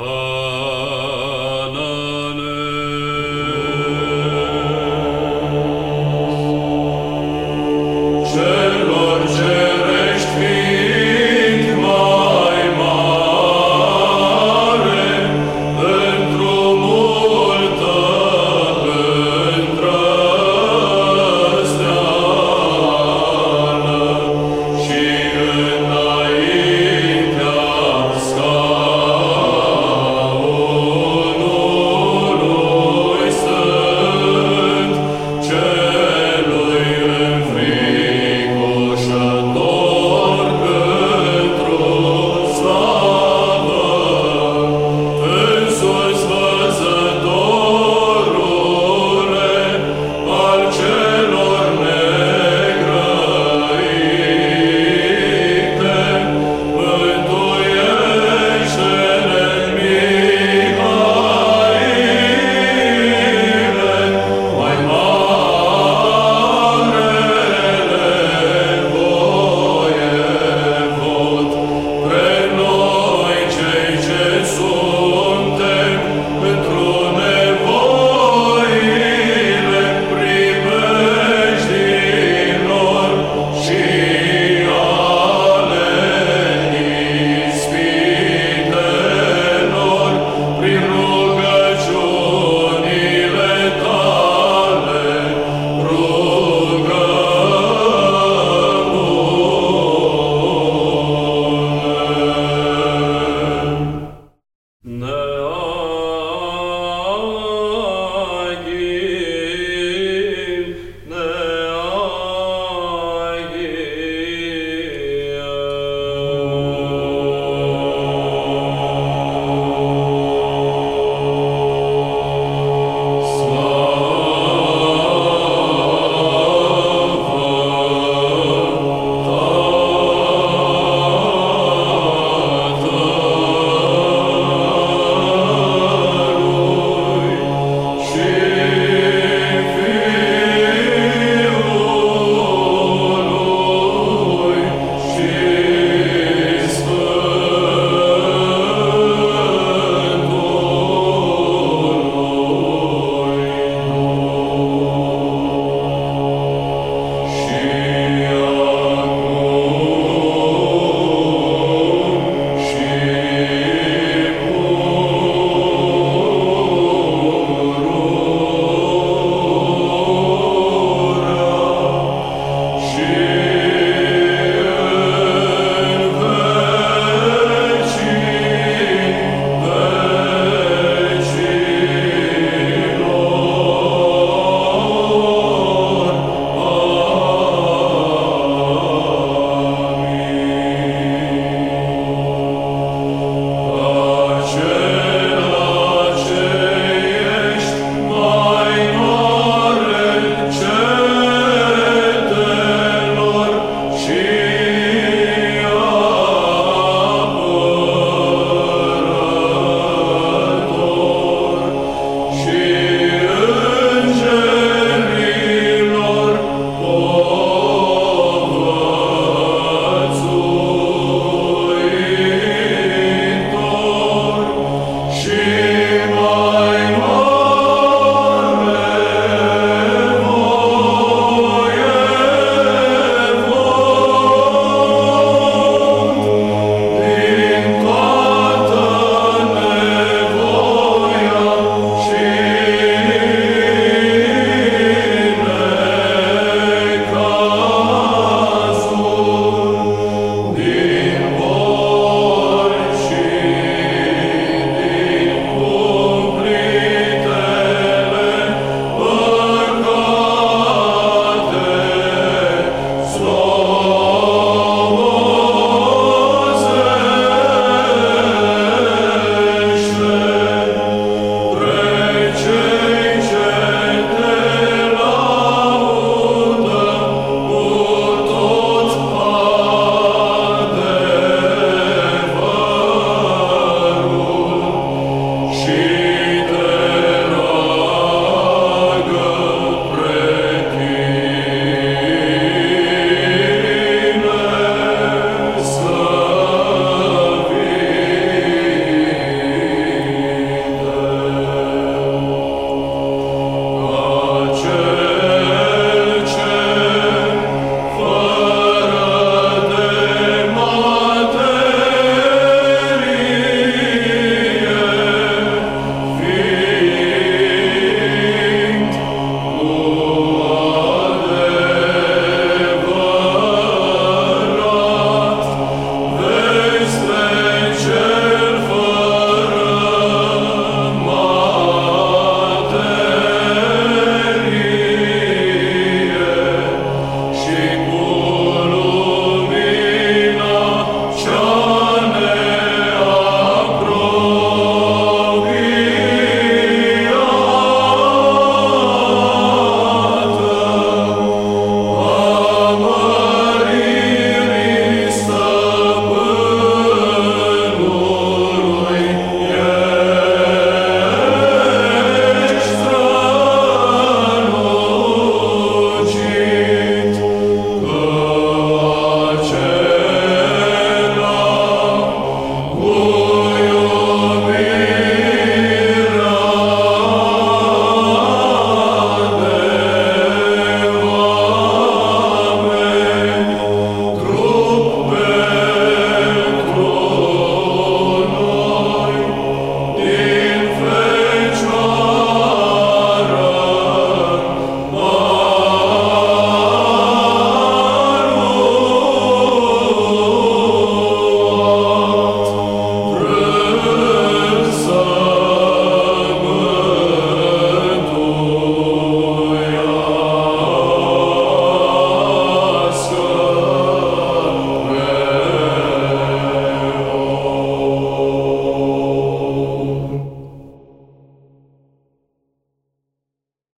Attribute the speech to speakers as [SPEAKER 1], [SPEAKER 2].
[SPEAKER 1] Oh.